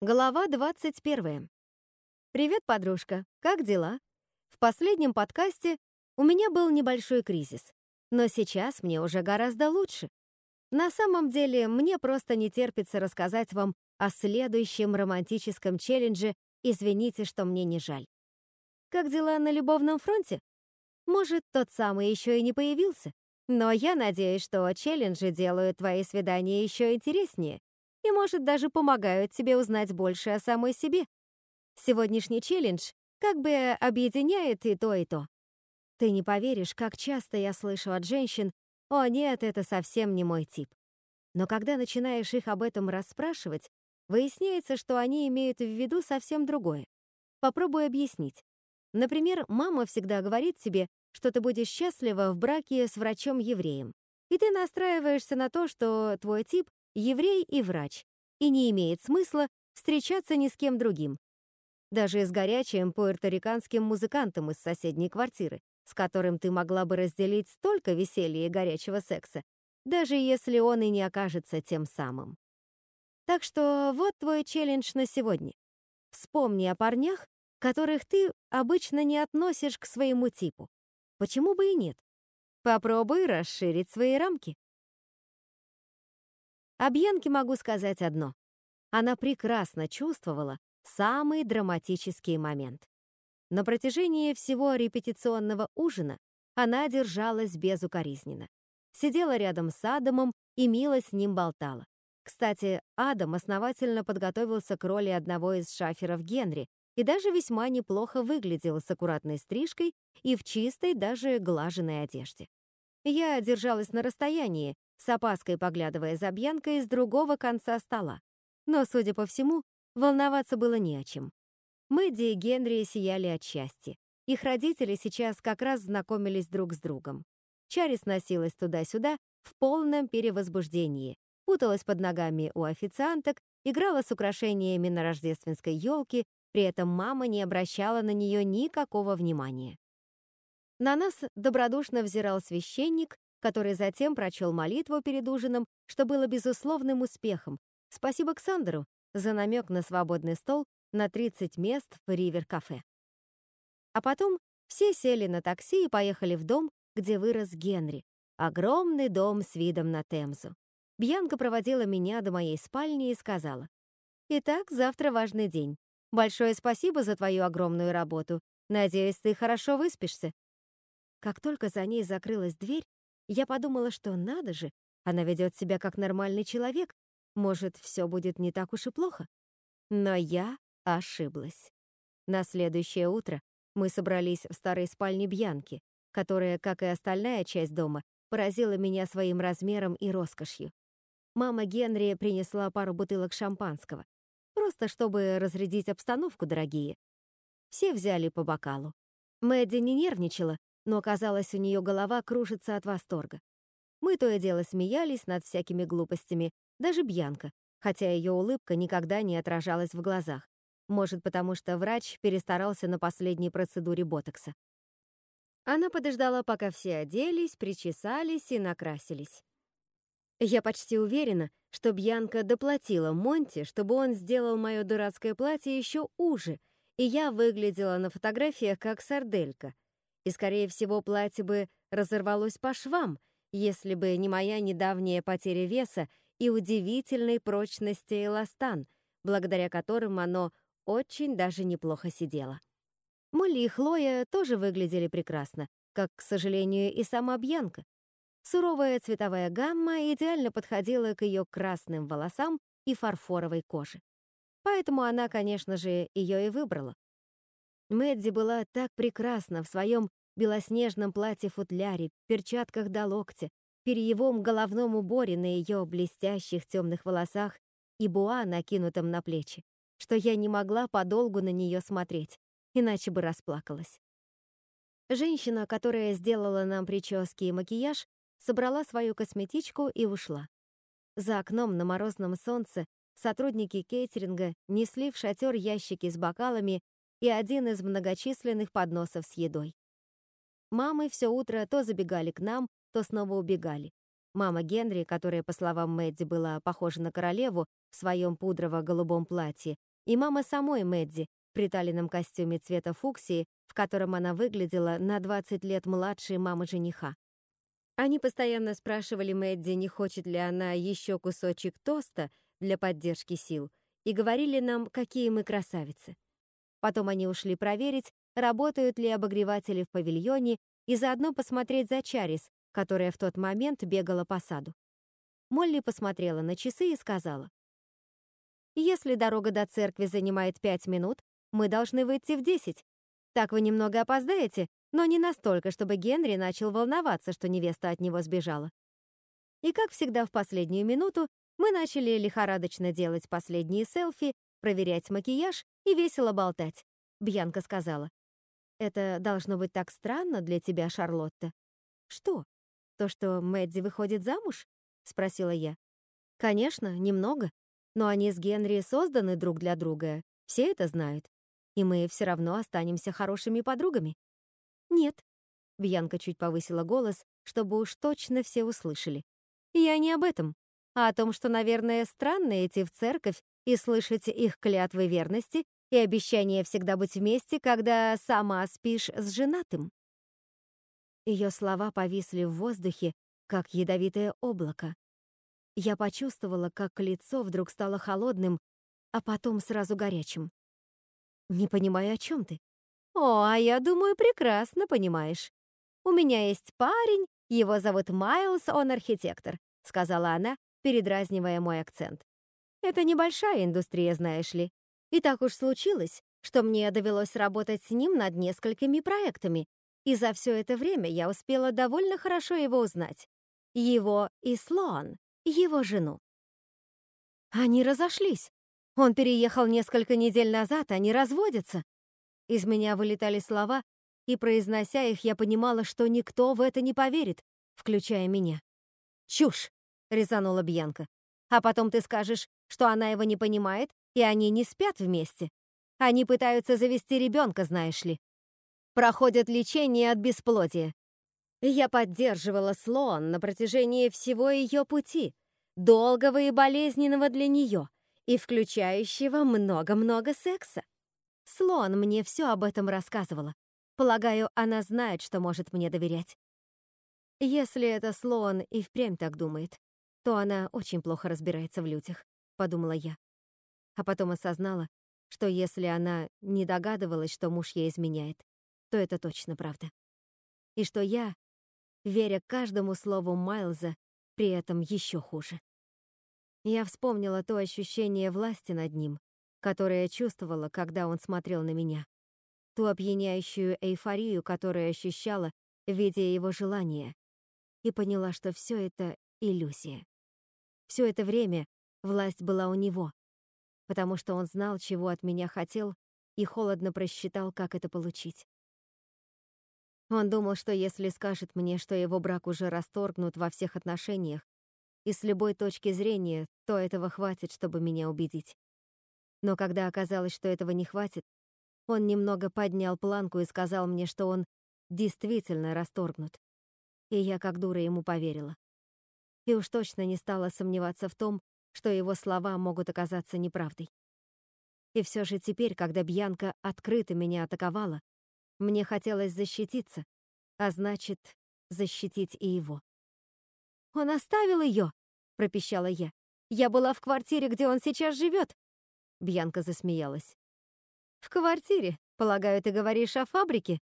Глава 21. Привет, подружка. Как дела? В последнем подкасте у меня был небольшой кризис, но сейчас мне уже гораздо лучше. На самом деле, мне просто не терпится рассказать вам о следующем романтическом челлендже «Извините, что мне не жаль». Как дела на любовном фронте? Может, тот самый еще и не появился? Но я надеюсь, что челленджи делают твои свидания еще интереснее и, может, даже помогают тебе узнать больше о самой себе. Сегодняшний челлендж как бы объединяет и то, и то. Ты не поверишь, как часто я слышу от женщин «О нет, это совсем не мой тип». Но когда начинаешь их об этом расспрашивать, выясняется, что они имеют в виду совсем другое. Попробуй объяснить. Например, мама всегда говорит тебе, что ты будешь счастлива в браке с врачом-евреем. И ты настраиваешься на то, что твой тип еврей и врач, и не имеет смысла встречаться ни с кем другим. Даже с горячим пуэрториканским музыкантом из соседней квартиры, с которым ты могла бы разделить столько веселья и горячего секса, даже если он и не окажется тем самым. Так что вот твой челлендж на сегодня. Вспомни о парнях, которых ты обычно не относишь к своему типу. Почему бы и нет? Попробуй расширить свои рамки. О могу сказать одно. Она прекрасно чувствовала самый драматический момент. На протяжении всего репетиционного ужина она держалась безукоризненно. Сидела рядом с Адамом и мило с ним болтала. Кстати, Адам основательно подготовился к роли одного из шаферов Генри и даже весьма неплохо выглядел с аккуратной стрижкой и в чистой, даже глаженной одежде. Я держалась на расстоянии, с опаской поглядывая за Бьянкой с другого конца стола. Но, судя по всему, волноваться было не о чем. Мэдди и Генри сияли от счастья. Их родители сейчас как раз знакомились друг с другом. Чарис носилась туда-сюда в полном перевозбуждении, путалась под ногами у официанток, играла с украшениями на рождественской елке, при этом мама не обращала на нее никакого внимания. На нас добродушно взирал священник, который затем прочел молитву перед ужином, что было безусловным успехом. Спасибо Ксандеру за намек на свободный стол на 30 мест в Ривер-кафе. А потом все сели на такси и поехали в дом, где вырос Генри. Огромный дом с видом на Темзу. Бьянка проводила меня до моей спальни и сказала, «Итак, завтра важный день. Большое спасибо за твою огромную работу. Надеюсь, ты хорошо выспишься». Как только за ней закрылась дверь, я подумала, что надо же, она ведет себя как нормальный человек. Может, все будет не так уж и плохо? Но я ошиблась. На следующее утро мы собрались в старой спальне Бьянки, которая, как и остальная часть дома, поразила меня своим размером и роскошью. Мама Генри принесла пару бутылок шампанского, просто чтобы разрядить обстановку, дорогие. Все взяли по бокалу. Мэдди не нервничала, но, казалось, у нее голова кружится от восторга. Мы то и дело смеялись над всякими глупостями, даже Бьянка, хотя ее улыбка никогда не отражалась в глазах. Может, потому что врач перестарался на последней процедуре ботокса. Она подождала, пока все оделись, причесались и накрасились. Я почти уверена, что Бьянка доплатила Монти, чтобы он сделал мое дурацкое платье еще уже, и я выглядела на фотографиях как сарделька — и, скорее всего, платье бы разорвалось по швам, если бы не моя недавняя потеря веса и удивительной прочности эластан, благодаря которым оно очень даже неплохо сидело. Молли и Хлоя тоже выглядели прекрасно, как, к сожалению, и сама Бьянка. Суровая цветовая гамма идеально подходила к ее красным волосам и фарфоровой коже. Поэтому она, конечно же, ее и выбрала. Мэдди была так прекрасна в своем белоснежном платье-футляре, перчатках до локтя, перьевом головном уборе на ее блестящих темных волосах и буа, накинутом на плечи, что я не могла подолгу на нее смотреть, иначе бы расплакалась. Женщина, которая сделала нам прически и макияж, собрала свою косметичку и ушла. За окном на морозном солнце сотрудники кейтеринга несли в шатер ящики с бокалами и один из многочисленных подносов с едой. Мамы все утро то забегали к нам, то снова убегали. Мама Генри, которая, по словам Мэдди, была похожа на королеву в своем пудрово-голубом платье, и мама самой Мэдди в приталенном костюме цвета фуксии, в котором она выглядела на 20 лет младше мамы жениха. Они постоянно спрашивали Мэдди, не хочет ли она еще кусочек тоста для поддержки сил, и говорили нам, какие мы красавицы. Потом они ушли проверить, работают ли обогреватели в павильоне, и заодно посмотреть за Чарис, которая в тот момент бегала по саду. Молли посмотрела на часы и сказала, «Если дорога до церкви занимает пять минут, мы должны выйти в десять. Так вы немного опоздаете, но не настолько, чтобы Генри начал волноваться, что невеста от него сбежала. И как всегда в последнюю минуту мы начали лихорадочно делать последние селфи, проверять макияж и весело болтать. Бьянка сказала, «Это должно быть так странно для тебя, Шарлотта». «Что? То, что Мэдди выходит замуж?» — спросила я. «Конечно, немного. Но они с Генри созданы друг для друга. Все это знают. И мы все равно останемся хорошими подругами». «Нет». Бьянка чуть повысила голос, чтобы уж точно все услышали. «Я не об этом, а о том, что, наверное, странно идти в церковь и слышать их клятвы верности и обещание всегда быть вместе, когда сама спишь с женатым». Ее слова повисли в воздухе, как ядовитое облако. Я почувствовала, как лицо вдруг стало холодным, а потом сразу горячим. «Не понимаю, о чем ты?» «О, а я думаю, прекрасно понимаешь. У меня есть парень, его зовут Майлз, он архитектор», сказала она, передразнивая мой акцент. «Это небольшая индустрия, знаешь ли. И так уж случилось, что мне довелось работать с ним над несколькими проектами, и за все это время я успела довольно хорошо его узнать. Его и Слоан, его жену. Они разошлись. Он переехал несколько недель назад, они разводятся. Из меня вылетали слова, и, произнося их, я понимала, что никто в это не поверит, включая меня. «Чушь!» — резанула Бьянка. «А потом ты скажешь, что она его не понимает, и они не спят вместе. Они пытаются завести ребенка, знаешь ли. Проходят лечение от бесплодия. Я поддерживала Слоан на протяжении всего ее пути, долгого и болезненного для нее, и включающего много-много секса. Слон мне все об этом рассказывала. Полагаю, она знает, что может мне доверять. Если это Слоан и впрямь так думает, то она очень плохо разбирается в людях, подумала я. А потом осознала, что если она не догадывалась, что муж ей изменяет, то это точно правда. И что я, веря каждому слову Майлза, при этом еще хуже. Я вспомнила то ощущение власти над ним, которое чувствовала, когда он смотрел на меня. Ту опьяняющую эйфорию, которую ощущала, видя его желание. И поняла, что все это иллюзия. Все это время власть была у него, потому что он знал, чего от меня хотел, и холодно просчитал, как это получить. Он думал, что если скажет мне, что его брак уже расторгнут во всех отношениях, и с любой точки зрения, то этого хватит, чтобы меня убедить. Но когда оказалось, что этого не хватит, он немного поднял планку и сказал мне, что он действительно расторгнут. И я как дура ему поверила. И уж точно не стала сомневаться в том, что его слова могут оказаться неправдой. И все же теперь, когда Бьянка открыто меня атаковала, мне хотелось защититься, а значит, защитить и его. «Он оставил ее!» — пропищала я. «Я была в квартире, где он сейчас живет, Бьянка засмеялась. «В квартире, полагаю, ты говоришь о фабрике?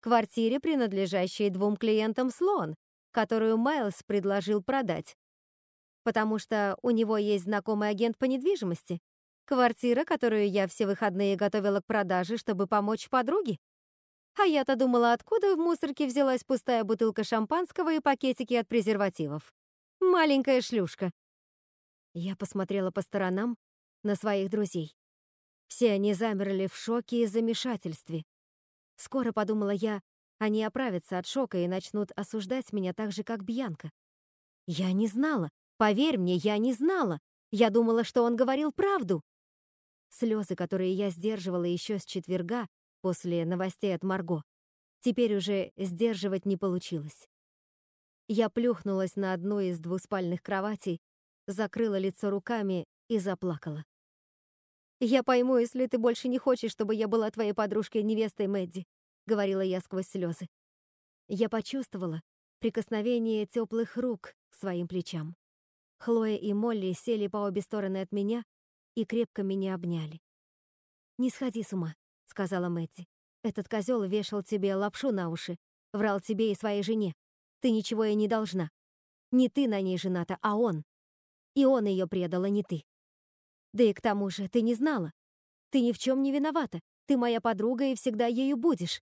Квартире, принадлежащей двум клиентам Слоан, которую Майлз предложил продать. Потому что у него есть знакомый агент по недвижимости. Квартира, которую я все выходные готовила к продаже, чтобы помочь подруге. А я-то думала, откуда в мусорке взялась пустая бутылка шампанского и пакетики от презервативов. Маленькая шлюшка. Я посмотрела по сторонам, на своих друзей. Все они замерли в шоке и замешательстве. Скоро, подумала я, они оправятся от шока и начнут осуждать меня так же, как Бьянка. Я не знала, поверь мне, я не знала. Я думала, что он говорил правду. Слезы, которые я сдерживала еще с четверга после новостей от Марго, теперь уже сдерживать не получилось. Я плюхнулась на одну из двуспальных кроватей, закрыла лицо руками и заплакала. «Я пойму, если ты больше не хочешь, чтобы я была твоей подружкой-невестой Мэдди», — говорила я сквозь слезы. Я почувствовала прикосновение теплых рук к своим плечам. Хлоя и Молли сели по обе стороны от меня и крепко меня обняли. «Не сходи с ума», — сказала Мэтти. «Этот козел вешал тебе лапшу на уши, врал тебе и своей жене. Ты ничего ей не должна. Не ты на ней жената, а он. И он ее предал, а не ты. Да и к тому же ты не знала. Ты ни в чем не виновата. Ты моя подруга и всегда ею будешь.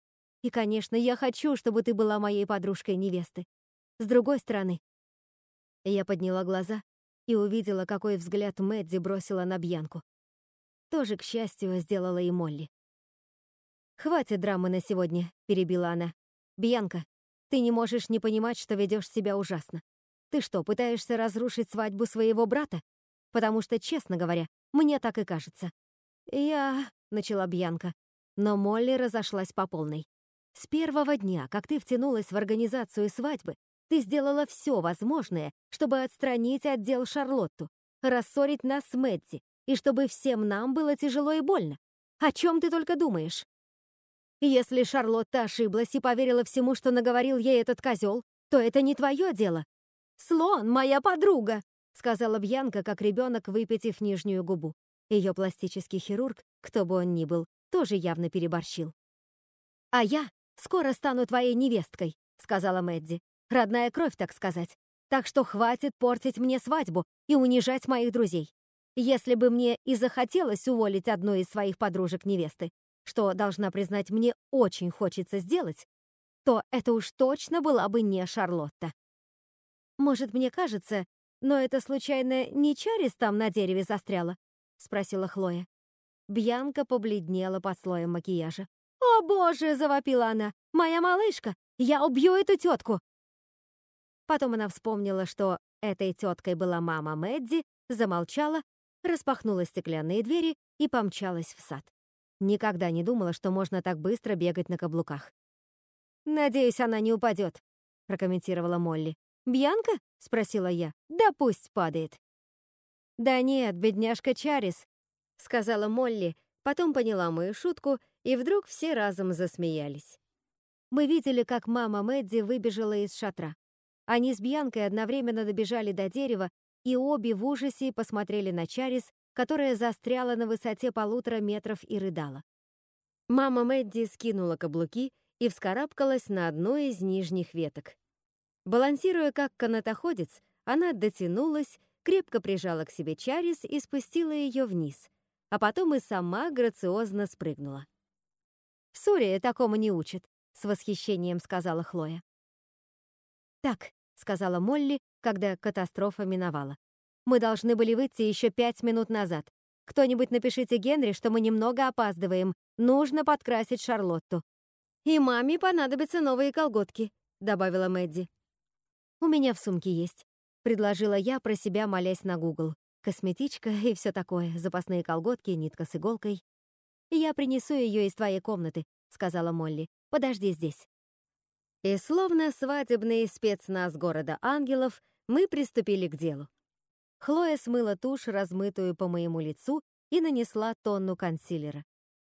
И, конечно, я хочу, чтобы ты была моей подружкой невесты. С другой стороны, я подняла глаза и увидела, какой взгляд Мэдди бросила на Бьянку. Тоже, к счастью, сделала и Молли. «Хватит драмы на сегодня», — перебила она. «Бьянка, ты не можешь не понимать, что ведешь себя ужасно. Ты что, пытаешься разрушить свадьбу своего брата? Потому что, честно говоря, мне так и кажется». «Я...» — начала Бьянка. Но Молли разошлась по полной. С первого дня, как ты втянулась в организацию свадьбы, ты сделала все возможное, чтобы отстранить отдел Шарлотту, рассорить нас с Мэдди, и чтобы всем нам было тяжело и больно. О чем ты только думаешь? Если Шарлотта ошиблась и поверила всему, что наговорил ей этот козел, то это не твое дело. «Слон, моя подруга!» — сказала Бьянка, как ребенок, выпятив нижнюю губу. Ее пластический хирург, кто бы он ни был, тоже явно переборщил. «А я «Скоро стану твоей невесткой», — сказала Мэдди. «Родная кровь, так сказать. Так что хватит портить мне свадьбу и унижать моих друзей. Если бы мне и захотелось уволить одну из своих подружек-невесты, что, должна признать, мне очень хочется сделать, то это уж точно была бы не Шарлотта. «Может, мне кажется, но это, случайно, не Чарис там на дереве застряла?» — спросила Хлоя. Бьянка побледнела под слоем макияжа. «О, боже!» — завопила она. «Моя малышка! Я убью эту тетку!» Потом она вспомнила, что этой теткой была мама Мэдди, замолчала, распахнула стеклянные двери и помчалась в сад. Никогда не думала, что можно так быстро бегать на каблуках. «Надеюсь, она не упадет», — прокомментировала Молли. «Бьянка?» — спросила я. «Да пусть падает». «Да нет, бедняжка Чарис», — сказала Молли, потом поняла мою шутку и вдруг все разом засмеялись. Мы видели, как мама Мэдди выбежала из шатра. Они с Бьянкой одновременно добежали до дерева, и обе в ужасе посмотрели на Чарис, которая застряла на высоте полутора метров и рыдала. Мама Мэдди скинула каблуки и вскарабкалась на одну из нижних веток. Балансируя как канатоходец, она дотянулась, крепко прижала к себе Чарис и спустила ее вниз, а потом и сама грациозно спрыгнула. В Сурии такому не учат», — с восхищением сказала Хлоя. «Так», — сказала Молли, когда катастрофа миновала. «Мы должны были выйти еще пять минут назад. Кто-нибудь напишите Генри, что мы немного опаздываем. Нужно подкрасить Шарлотту». «И маме понадобятся новые колготки», — добавила Мэдди. «У меня в сумке есть», — предложила я про себя, молясь на Google. Косметичка и все такое, запасные колготки, нитка с иголкой. «Я принесу ее из твоей комнаты», — сказала Молли. «Подожди здесь». И словно свадебный спецназ города ангелов, мы приступили к делу. Хлоя смыла тушь, размытую по моему лицу, и нанесла тонну консилера.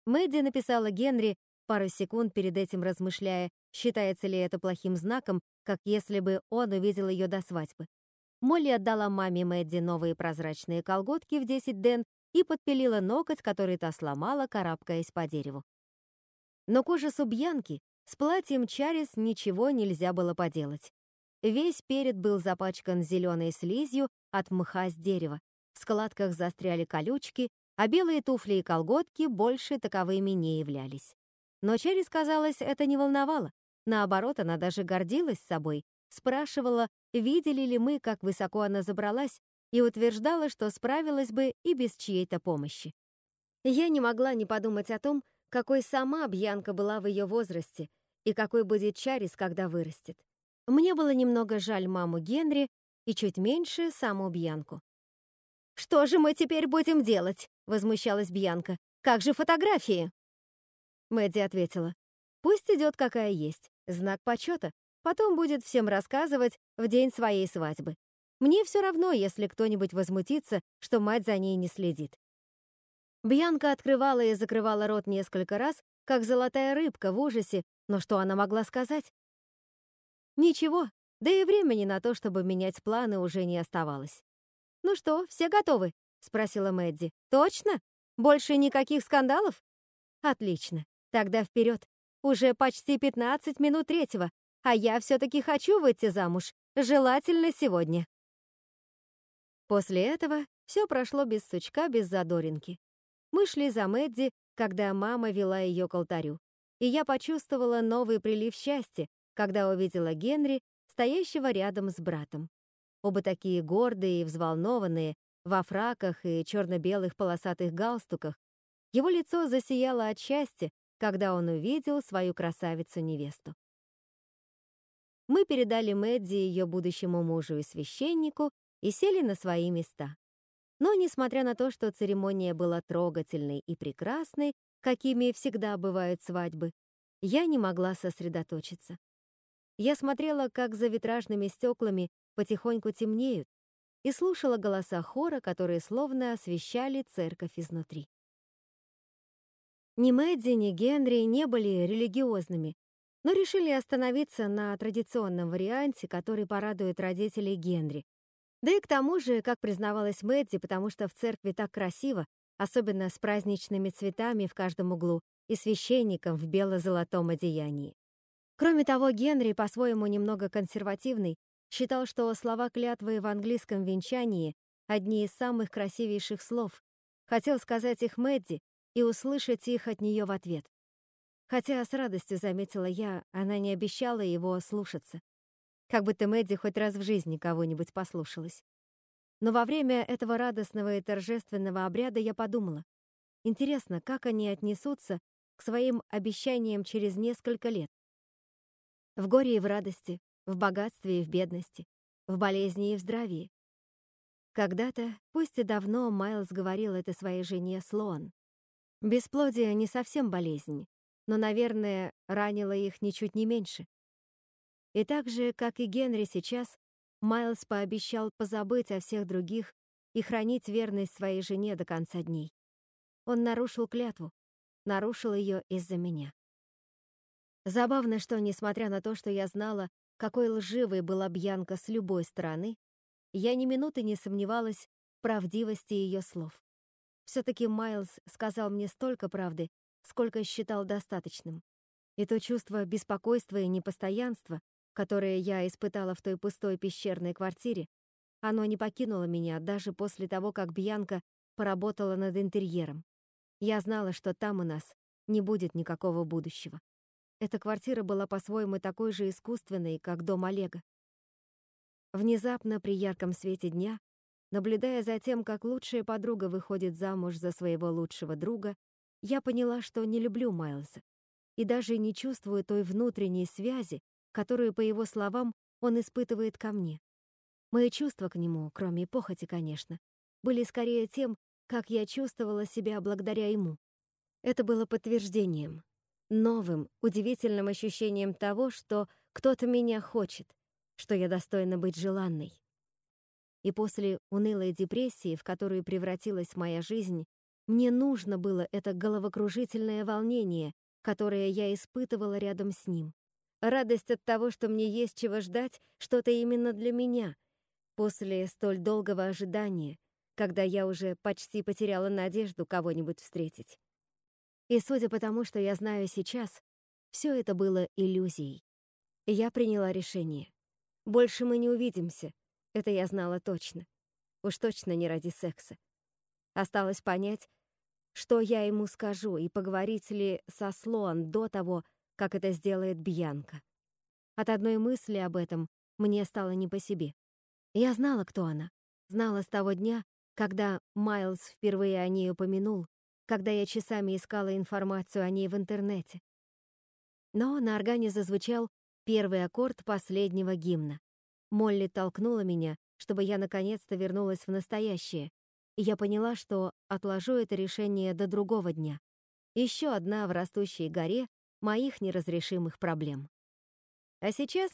Мэдди написала Генри, пару секунд перед этим размышляя, считается ли это плохим знаком, как если бы он увидел ее до свадьбы. Молли отдала маме Мэдди новые прозрачные колготки в 10 ден и подпилила ноготь, который та сломала, карабкаясь по дереву. Но к ужасу Бьянки с платьем Чарис ничего нельзя было поделать. Весь перед был запачкан зеленой слизью от мха с дерева, в складках застряли колючки, а белые туфли и колготки больше таковыми не являлись. Но Чарис, казалось, это не волновало. Наоборот, она даже гордилась собой, спрашивала, видели ли мы, как высоко она забралась, и утверждала, что справилась бы и без чьей-то помощи. Я не могла не подумать о том, какой сама Бьянка была в ее возрасте и какой будет Чарис, когда вырастет. Мне было немного жаль маму Генри и чуть меньше саму Бьянку. «Что же мы теперь будем делать?» — возмущалась Бьянка. «Как же фотографии?» Мэдди ответила. «Пусть идет какая есть, знак почета. Потом будет всем рассказывать в день своей свадьбы. Мне все равно, если кто-нибудь возмутится, что мать за ней не следит. Бьянка открывала и закрывала рот несколько раз, как золотая рыбка в ужасе, но что она могла сказать? Ничего, да и времени на то, чтобы менять планы, уже не оставалось. «Ну что, все готовы?» — спросила Мэдди. «Точно? Больше никаких скандалов?» «Отлично. Тогда вперед. Уже почти 15 минут третьего, а я все-таки хочу выйти замуж, желательно сегодня». После этого все прошло без сучка, без задоринки. Мы шли за Мэдди, когда мама вела ее к алтарю, и я почувствовала новый прилив счастья, когда увидела Генри, стоящего рядом с братом. Оба такие гордые и взволнованные, во фраках и черно-белых полосатых галстуках. Его лицо засияло от счастья, когда он увидел свою красавицу-невесту. Мы передали Мэдди ее будущему мужу и священнику и сели на свои места. Но, несмотря на то, что церемония была трогательной и прекрасной, какими всегда бывают свадьбы, я не могла сосредоточиться. Я смотрела, как за витражными стеклами потихоньку темнеют, и слушала голоса хора, которые словно освещали церковь изнутри. Ни Мэдди, ни Генри не были религиозными, но решили остановиться на традиционном варианте, который порадует родителей Генри. Да и к тому же, как признавалась Мэдди, потому что в церкви так красиво, особенно с праздничными цветами в каждом углу и священником в бело-золотом одеянии. Кроме того, Генри, по-своему немного консервативный, считал, что слова клятвы в английском венчании одни из самых красивейших слов. Хотел сказать их Мэдди, и услышать их от нее в ответ. Хотя с радостью заметила я, она не обещала его слушаться. Как будто Мэдди хоть раз в жизни кого-нибудь послушалась. Но во время этого радостного и торжественного обряда я подумала, интересно, как они отнесутся к своим обещаниям через несколько лет. В горе и в радости, в богатстве и в бедности, в болезни и в здравии. Когда-то, пусть и давно, Майлз говорил это своей жене Слоан. Бесплодие не совсем болезнь, но, наверное, ранило их ничуть не меньше. И так же, как и Генри сейчас, Майлз пообещал позабыть о всех других и хранить верность своей жене до конца дней. Он нарушил клятву, нарушил ее из-за меня. Забавно, что, несмотря на то, что я знала, какой лживой была Бьянка с любой стороны, я ни минуты не сомневалась в правдивости ее слов. Все-таки Майлз сказал мне столько правды, сколько считал достаточным. И то чувство беспокойства и непостоянства, которое я испытала в той пустой пещерной квартире, оно не покинуло меня даже после того, как Бьянка поработала над интерьером. Я знала, что там у нас не будет никакого будущего. Эта квартира была по-своему такой же искусственной, как дом Олега. Внезапно, при ярком свете дня, Наблюдая за тем, как лучшая подруга выходит замуж за своего лучшего друга, я поняла, что не люблю Майлза и даже не чувствую той внутренней связи, которую, по его словам, он испытывает ко мне. Мои чувства к нему, кроме похоти, конечно, были скорее тем, как я чувствовала себя благодаря ему. Это было подтверждением, новым, удивительным ощущением того, что кто-то меня хочет, что я достойна быть желанной. И после унылой депрессии, в которую превратилась моя жизнь, мне нужно было это головокружительное волнение, которое я испытывала рядом с ним. Радость от того, что мне есть чего ждать, что-то именно для меня. После столь долгого ожидания, когда я уже почти потеряла надежду кого-нибудь встретить. И судя по тому, что я знаю сейчас, все это было иллюзией. Я приняла решение. Больше мы не увидимся, это я знала точно. Уж точно не ради секса. Осталось понять, что я ему скажу, и поговорить ли со Слоан до того, как это сделает Бьянка. От одной мысли об этом мне стало не по себе. Я знала, кто она. Знала с того дня, когда Майлз впервые о ней упомянул, когда я часами искала информацию о ней в интернете. Но на органе зазвучал первый аккорд последнего гимна. Молли толкнула меня, чтобы я наконец-то вернулась в настоящее, и я поняла, что отложу это решение до другого дня. Еще одна в растущей горе моих неразрешимых проблем. А сейчас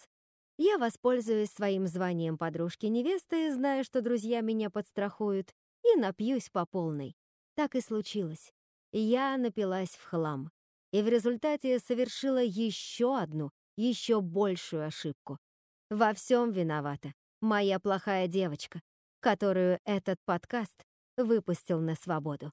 я воспользуюсь своим званием подружки-невесты, зная, что друзья меня подстрахуют, и напьюсь по полной. Так и случилось. Я напилась в хлам. И в результате совершила еще одну, еще большую ошибку. Во всем виновата моя плохая девочка, которую этот подкаст выпустил на свободу.